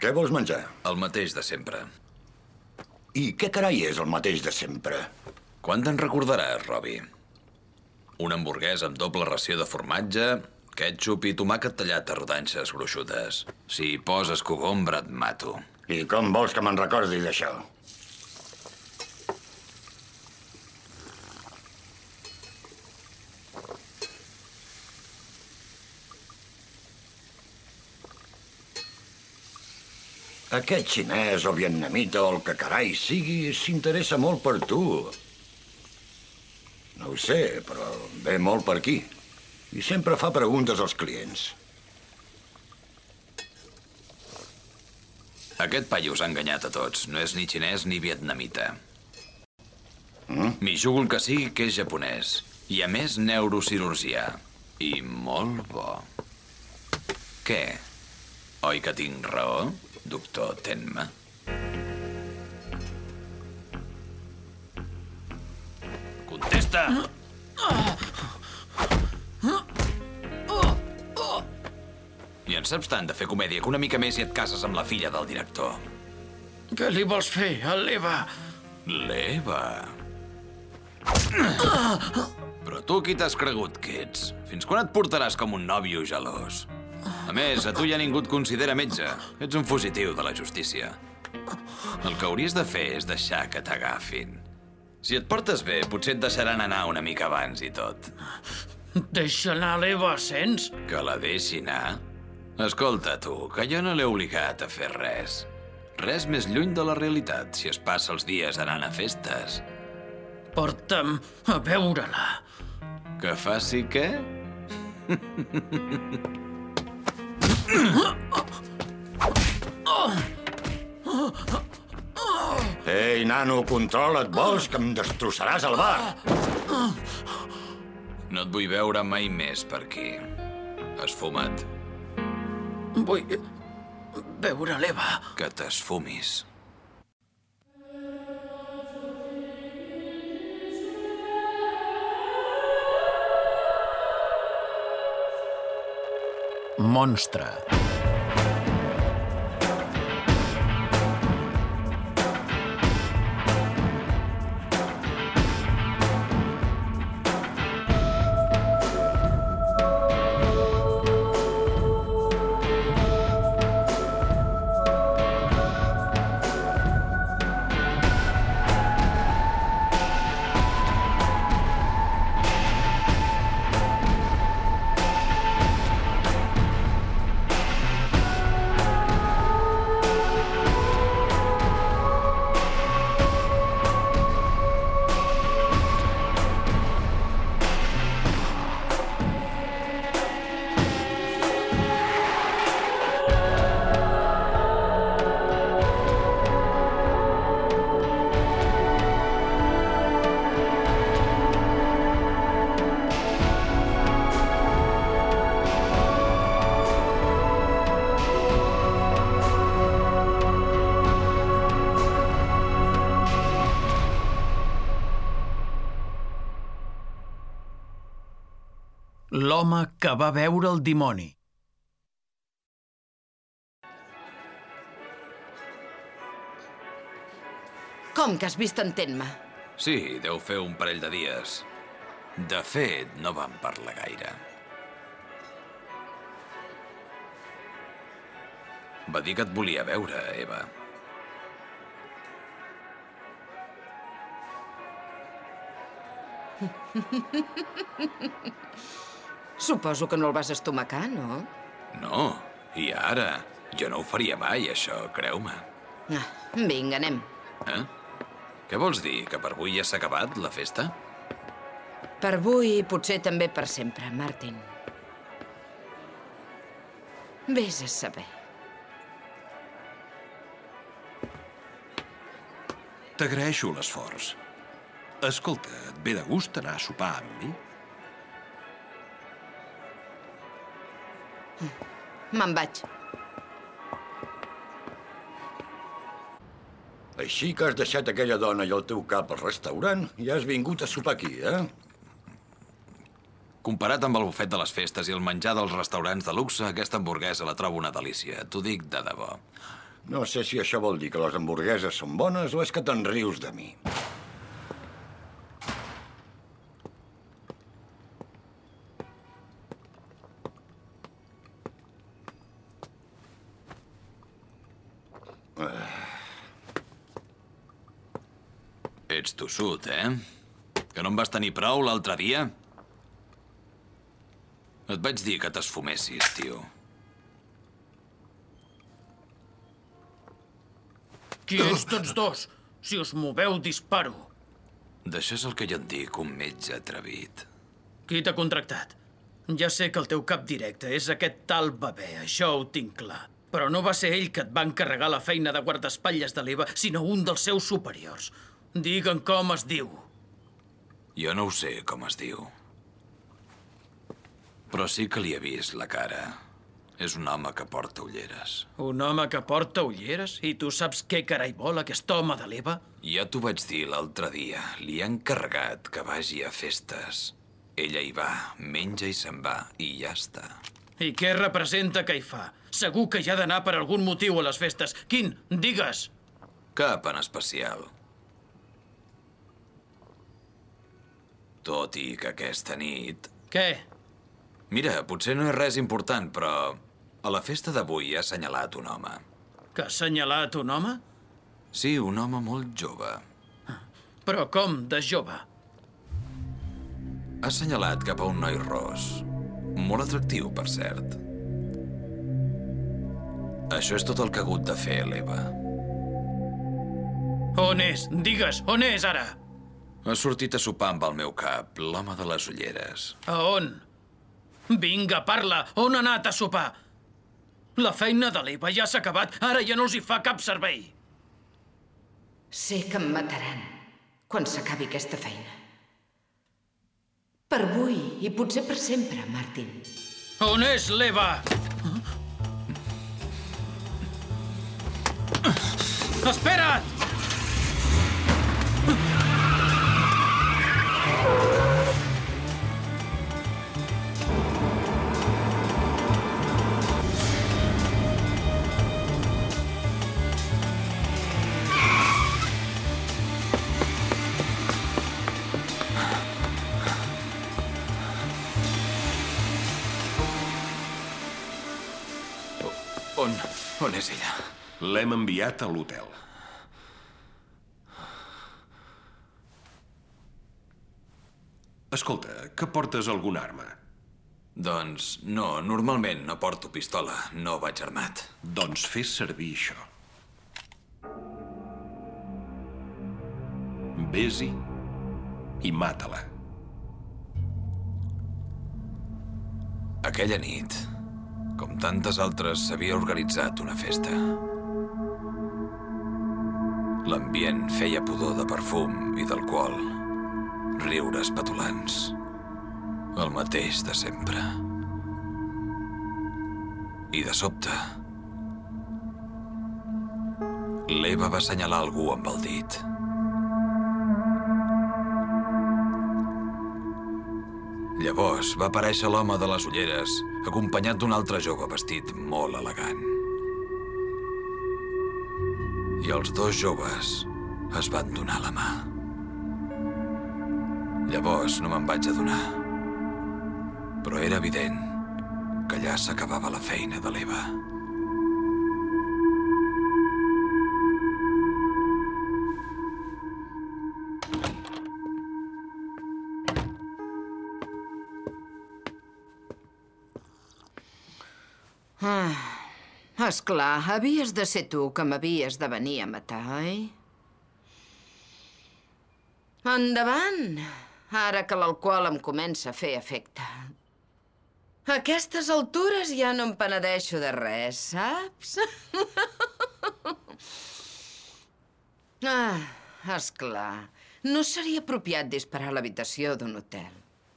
Què vols menjar? El mateix de sempre. I què carai és el mateix de sempre? Quan te'n recordaràs, Robi? Una hamburguesa amb doble ració de formatge, ketchup i tomàquet tallat a rodanxes gruixudes. Si hi poses cogombra, et mato. I com vols que me'n recordi d'això? Aquest xinès o vietnamita o el que carai sigui s'interessa molt per tu. No ho sé, però ve molt per aquí. I sempre fa preguntes als clients. Aquest paio us ha enganyat a tots. No és ni xinès ni vietnamita. Mm? M'hi jugo el que sigui que és japonès. I a més, neurocirurgià. I molt bo. Què? Oi que tinc raó, doctor Tenma? Contesta! I en saps tant de fer comèdia que una mica més i et cases amb la filla del director. Què li vols fer, a l'Eva? L'Eva. Però tu qui t'has cregut que ets? Fins quan et portaràs com un nòvio gelós? A més, a tu ja ningú et considera metge. Ets un fugitiu de la justícia. El que hauries de fer és deixar que t'agafin. Si et portes bé, potser et deixaran anar una mica abans i tot. Deixa anar l'Eva, sents? Que la deixi anar? Escolta, tu, que jo no l'he obligat a fer res. Res més lluny de la realitat si es passa els dies anant a festes. Porta'm a veure-la. Que faci què? Ei, nano, controla't, vols que em destrossaràs el bar? No et vull veure mai més per aquí. Esfuma't. Vull veure l'Eva. Que t'esfumis. Monstre. L'home que va veure el dimoni. Com que has vist en Tenma? Sí, deu fer un parell de dies. De fet, no vam parlar gaire. Va dir que et volia veure, Eva. Suposo que no el vas estomacar, no? No, i ara? Jo no ho faria mai, això, creu-me. Ah, vinga, anem. Eh? Què vols dir? Que per avui ja s'ha acabat la festa? Per avui i potser també per sempre, Martin. Vés a saber. T'agraeixo l'esforç. Escolta, et ve de gust anar a sopar amb mi? Me'n vaig. Així que has deixat aquella dona i el teu cap al restaurant i has vingut a sopar aquí, eh? Comparat amb el bufet de les festes i el menjar dels restaurants de luxe, aquesta hamburguesa la trobo una delícia. T'ho dic de debò. No sé si això vol dir que les hamburgueses són bones o és que te'n rius de mi. Ets tossut, eh? Que no em vas tenir prou l'altre dia? Et vaig dir que t'esfumessis, tio. Qui ets tots dos? Si us moveu, disparo. D'això és el que jo en dic un metge atrevit. Qui t'ha contractat? Ja sé que el teu cap directe és aquest tal Babé, això ho tinc clar. Però no va ser ell que et va encarregar la feina de guardaespatlles de l'Eva, sinó un dels seus superiors. Digue'm com es diu. Jo no ho sé com es diu. Però sí que li he vist la cara. És un home que porta ulleres. Un home que porta ulleres? I tu saps què carai vol aquest home de l'Eva? Ja t'ho vaig dir l'altre dia. Li han encarregat que vagi a festes. Ella hi va, menja i se'n va, i ja està. I què representa que hi fa? Segur que hi ha d'anar per algun motiu a les festes. Quin? Digues! Cap en especial. Tot i que aquesta nit... Què? Mira, potser no és res important, però a la festa d'avui ha assenyalat un home. Que ha assenyalat un home? Sí, un home molt jove. Però com, de jove? Ha assenyalat cap a un noi ros. Molt atractiu, per cert. Això és tot el que ha hagut de fer, l'Eva. On és? Digues, on és ara? Ha sortit a sopar amb el meu cap, l'home de les ulleres. A on? Vinga, parla! On ha anat a sopar? La feina de l'Eva ja s'ha acabat. Ara ja no els hi fa cap servei. Sé que em mataran quan s'acabi aquesta feina. Per avui i potser per sempre, Martin. On és l'Eva? Espera't! On és ella? L'hem enviat a l'hotel. Escolta, que portes alguna arma? Doncs no, normalment no porto pistola, no vaig armat. Doncs fes servir això. Vés-hi i mata-la. Aquella nit, com tantes altres, s'havia organitzat una festa. L'ambient feia pudor de perfum i d'alcohol. Riures petulants. El mateix de sempre. I de sobte... L'Eva va assenyalar algú amb el dit. Llavors va aparèixer l'home de les ulleres, acompanyat d'un altre jove vestit molt elegant. I els dos joves es van donar la mà. Llavors no me'n vaig adonar. Però era evident que allà s'acabava la feina de l'Eva. És clar, havies de ser tu que m'havies de venir a matar, oi? Endavant, ara que l'alcohol em comença a fer efecte. A aquestes altures ja no em penedeixo de res, saps? ah, és clar. No seria apropiat disparar a l'habitació d'un hotel.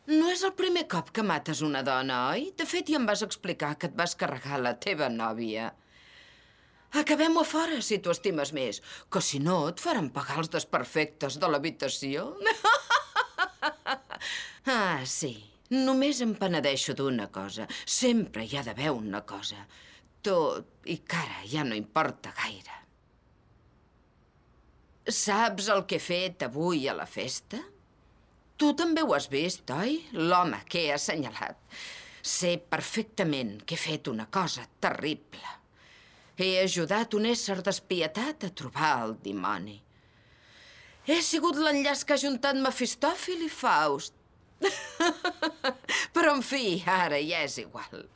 No és el primer cop que mates una dona, oi? De fet, ja em vas explicar que et vas carregar la teva nòvia. Acabem-ho a fora, si t'ho estimes més, que si no et faran pagar els desperfectes de l'habitació. ah, sí. Només em penedeixo d'una cosa. Sempre hi ha d'haver una cosa. tot i que ara ja no importa gaire. Saps el que he fet avui a la festa? Tu també ho has vist, oi? L'home que he assenyalat. Sé perfectament que he fet una cosa terrible. He ajudat un ésser despietat a trobar el dimoni. He sigut l'enllaç que ha juntat Mefistòfil i Faust. Però, en fi, ara ja és igual.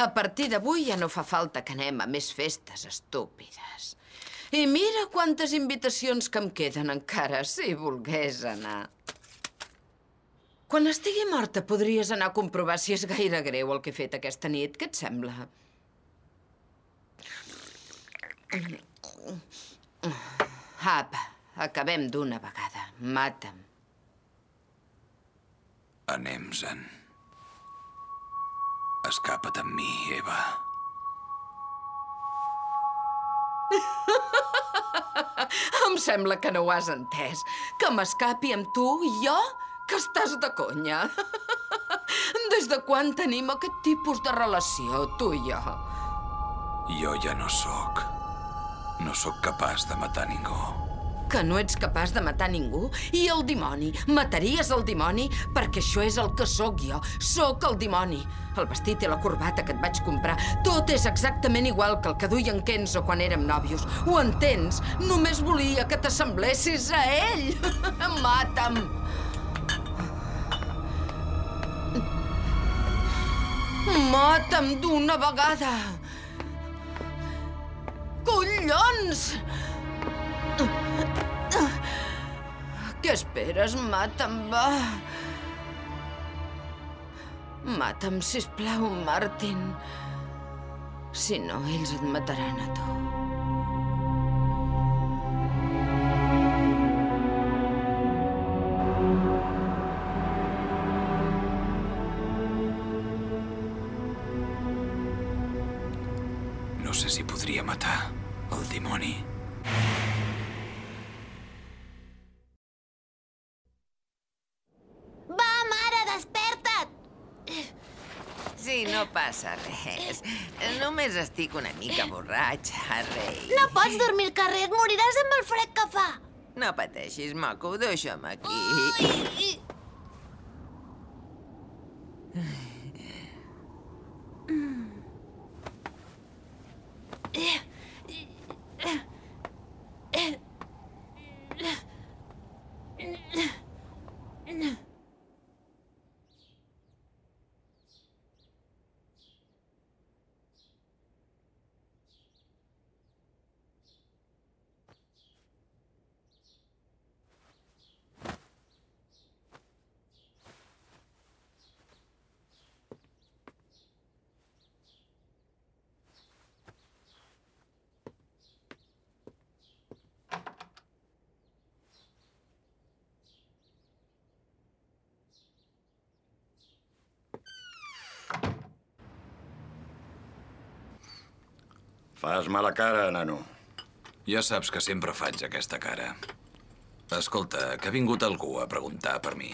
A partir d'avui ja no fa falta que anem a més festes estúpides. I mira quantes invitacions que em queden encara, si volgués anar. Quan estigui morta podries anar a comprovar si és gaire greu el que he fet aquesta nit. Què et sembla? Apa, acabem d'una vegada. Mata'm. Anem-se'n. Escapa't amb mi, Eva. Em sembla que no ho has entès. Que m'escapi amb tu i jo? Que estàs de conya. Des de quan tenim aquest tipus de relació, tu i jo? Jo ja no sóc. No sóc capaç de matar ningú. Que no ets capaç de matar ningú? I el dimoni? Mataries el dimoni? Perquè això és el que sóc jo. Sóc el dimoni. El vestit i la corbata que et vaig comprar, tot és exactament igual que el que duia en Kenzo quan érem nòvios. Ho entens? Només volia que t'assemblessis a ell. Mata'm. Mata'm d'una vegada. Collons! Què esperes? Mata'm, va. Mata'm, sisplau, Martin. Si no, ells et mataran a tu. Dimoni. Va, mare, desperta't! Sí, no passa res. Només estic una mica borratxa, rei. No pots dormir al carrer, et moriràs amb el fred que fa. No pateixis, maco, deixa'm aquí. Ui! Fas mala cara, nano. Ja saps que sempre faig aquesta cara. Escolta, que ha vingut algú a preguntar per mi.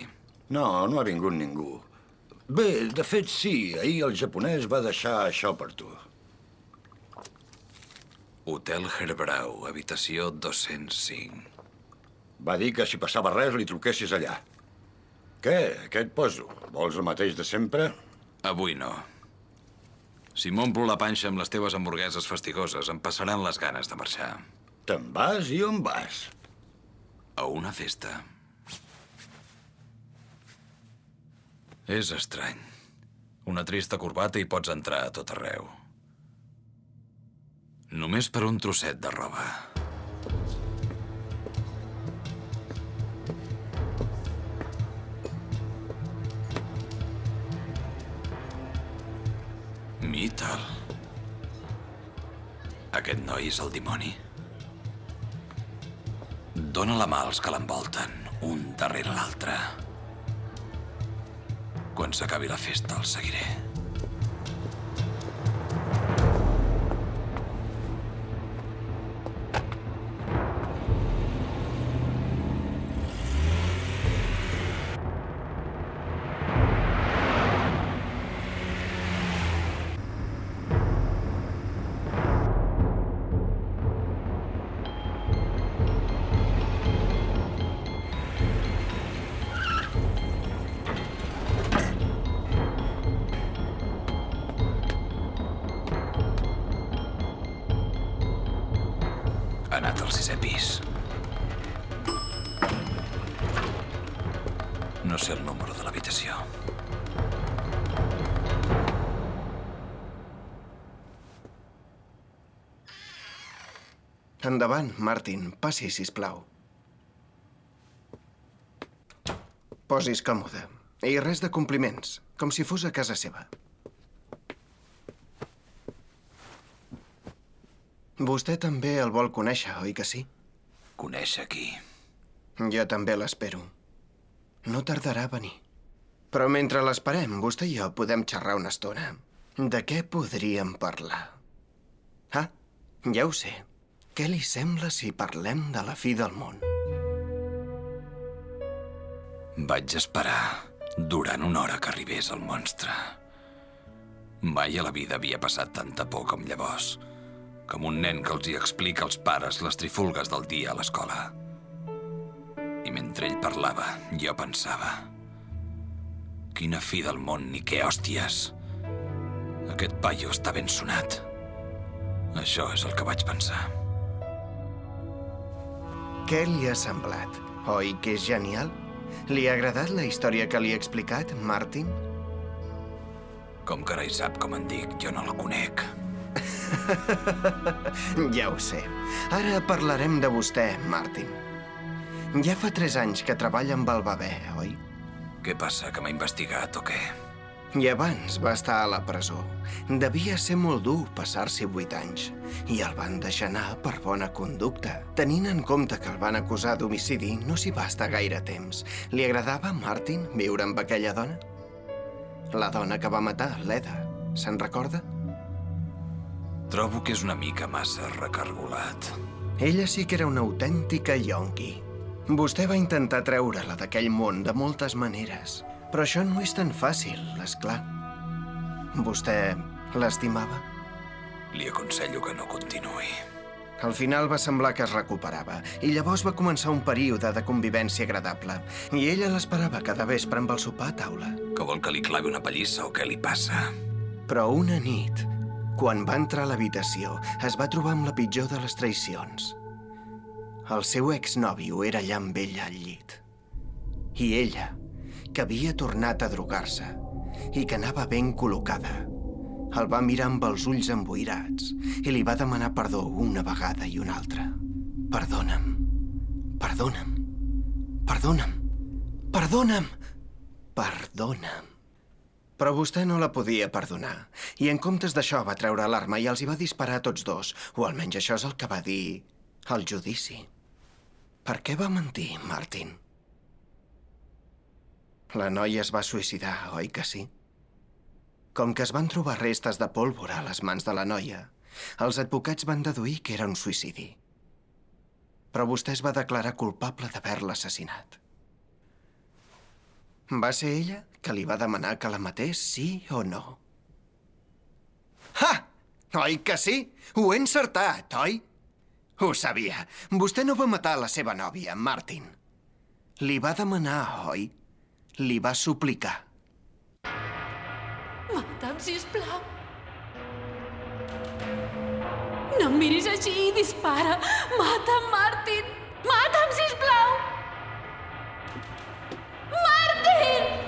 No, no ha vingut ningú. Bé, de fet, sí. Ahir el japonès va deixar això per tu. Hotel Herbrau, habitació 205. Va dir que si passava res li truquessis allà. Què? Què et poso? Vols el mateix de sempre? Avui no. Si m'omplo la panxa amb les teves hamburgueses fastigoses, em passaran les ganes de marxar. Te'n vas i on vas? A una festa. És estrany. Una trista corbata i pots entrar a tot arreu. Només per un trosset de roba. Mittal. Aquest noi és el dimoni? Dóna la mà als que l'envolten, un darrere l'altre. Quan s'acabi la festa, el seguiré. Sisè pis. No sé el número de l'habitació. Endavant, Martin. Passi, si plau. Posis còmode. I res de compliments, com si fos a casa seva. Vostè també el vol conèixer, oi que sí? Conèixer qui? Jo també l'espero. No tardarà a venir. Però mentre l'esperem, vostè i jo podem xerrar una estona. De què podríem parlar? Ah, ja ho sé. Què li sembla si parlem de la fi del món? Vaig esperar durant una hora que arribés el monstre. Mai a la vida havia passat tanta por com llavors. Com un nen que els hi explica als pares les trifulgues del dia a l'escola. I mentre ell parlava, jo pensava... Quina fi del món ni què hòsties. Aquest paio està ben sonat. Això és el que vaig pensar. Què li ha semblat? Oi que és genial? Li ha agradat la història que li he explicat, Martin? Com que ara hi sap com en dic, jo no el conec. ja ho sé. Ara parlarem de vostè, Martin. Ja fa tres anys que treballa amb el bebè, oi? Què passa, que m'ha investigat o què? I abans va estar a la presó. Devia ser molt dur passar-s'hi vuit anys. I el van deixar anar per bona conducta. Tenint en compte que el van acusar d'homicidi, no s'hi va estar gaire temps. Li agradava, Martin, viure amb aquella dona? La dona que va matar, l'Eda. Se'n recorda? Trobo que és una mica massa recargolat. Ella sí que era una autèntica yonqui. Vostè va intentar treure-la d'aquell món de moltes maneres. Però això no és tan fàcil, és clar. Vostè l'estimava? Li aconsello que no continuï. Al final va semblar que es recuperava, i llavors va començar un període de convivència agradable. I ella l'esperava cada vespre amb el sopar a taula. Que vol que li clavi una pallissa o què li passa? Però una nit, quan va entrar a l'habitació, es va trobar amb la pitjor de les traïcions. El seu exnòvio era allà amb ella al llit. I ella, que havia tornat a drogar-se i que anava ben col·locada. El va mirar amb els ulls emboirats i li va demanar perdó una vegada i una altra. Perdona'm, perdona'm, perdona'm, perdona'm, perdona'm. Però vostè no la podia perdonar, i en comptes d'això va treure l'arma i els hi va disparar a tots dos, o almenys això és el que va dir al judici. Per què va mentir, Martin? La noia es va suïcidar, oi que sí? Com que es van trobar restes de pólvora a les mans de la noia, els advocats van deduir que era un suïcidi. Però vostè es va declarar culpable d'haver-la assassinat. Va ser ella que li va demanar que la matés, sí o no? Ha! Oi que sí? Ho he encertat, oi? Ho sabia. Vostè no va matar la seva nòvia, Martin. Li va demanar, oi? Li va suplicar. Mata'm, sisplau. No em miris així i dispara. Mata'm, Martin. Mata'm, sisplau. Martin!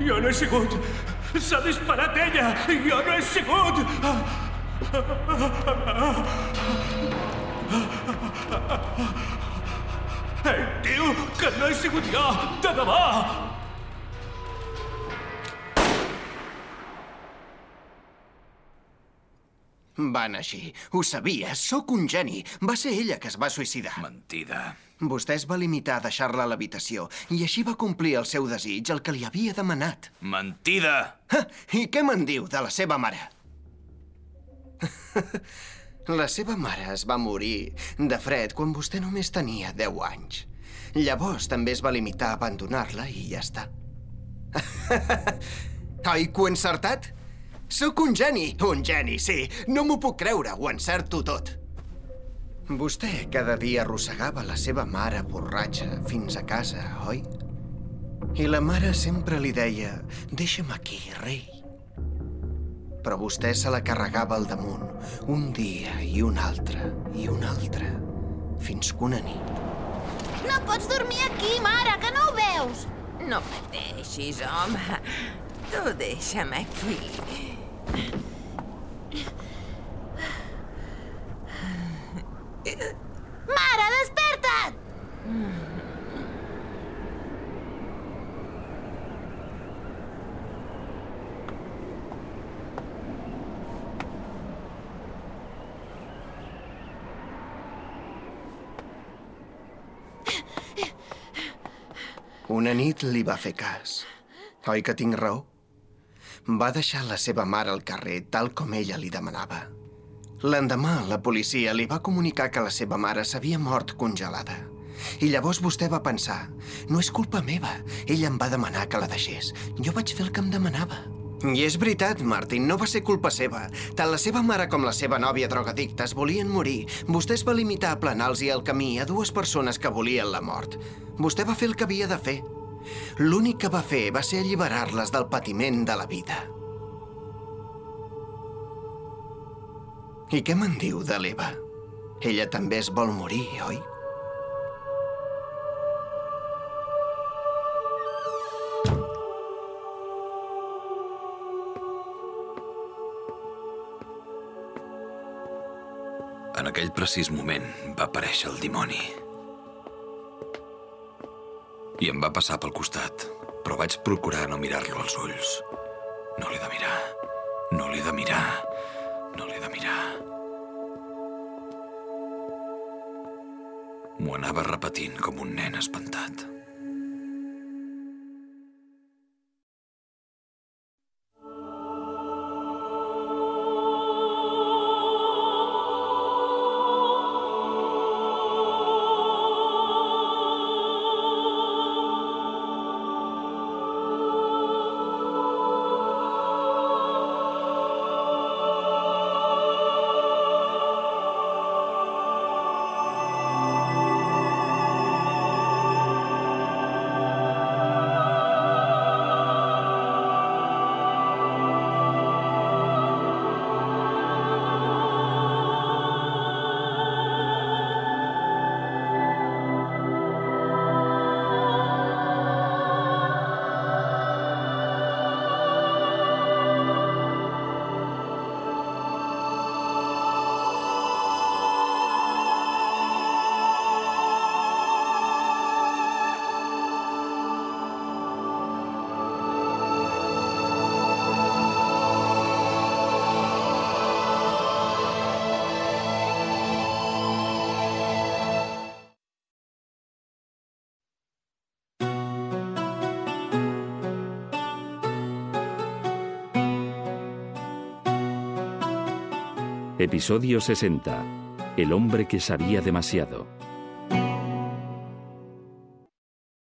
Jo no he sigut. S'ha disparat ella. Jo no he sigut. Ei, tio, que no he sigut jo, de debò. Van així. Ho sabia, sóc un geni. Va ser ella que es va suïcidar. Mentida. Vostè es va limitar a deixar-la a l'habitació i així va complir el seu desig, el que li havia demanat. Mentida! Ha, I què me'n diu de la seva mare? la seva mare es va morir de fred quan vostè només tenia 10 anys. Llavors també es va limitar a abandonar-la i ja està. Oi que ho he encertat? Sóc un geni! Un geni, sí. No m'ho puc creure, ho encerto tot. Vostè cada dia arrossegava la seva mare borratxa fins a casa, oi? I la mare sempre li deia, deixa'm aquí, rei. Però vostè se la carregava al damunt, un dia i un altre, i un altre, fins que una nit. No pots dormir aquí, mare, que no ho veus? No pateixis, home. Tu deixa'm aquí. Mare, desperta't! Una nit li va fer cas. Oi que tinc raó? Va deixar la seva mare al carrer tal com ella li demanava. L'endemà, la policia li va comunicar que la seva mare s'havia mort congelada. I llavors vostè va pensar, no és culpa meva, ella em va demanar que la deixés. Jo vaig fer el que em demanava. I és veritat, Martin, no va ser culpa seva. Tant la seva mare com la seva nòvia drogadicta es volien morir. Vostè es va limitar a planar-los el camí a dues persones que volien la mort. Vostè va fer el que havia de fer. L'únic que va fer va ser alliberar-les del patiment de la vida. I què me'n diu de l'Eva? Ella també es vol morir, oi? En aquell precís moment va aparèixer el dimoni. I em va passar pel costat, però vaig procurar no mirar-lo als ulls. No l'he de mirar, no l'he de mirar, no l'he de mirar. M'ho anava repetint com un nen espantat. Episodio 60. El hombre que sabía demasiado.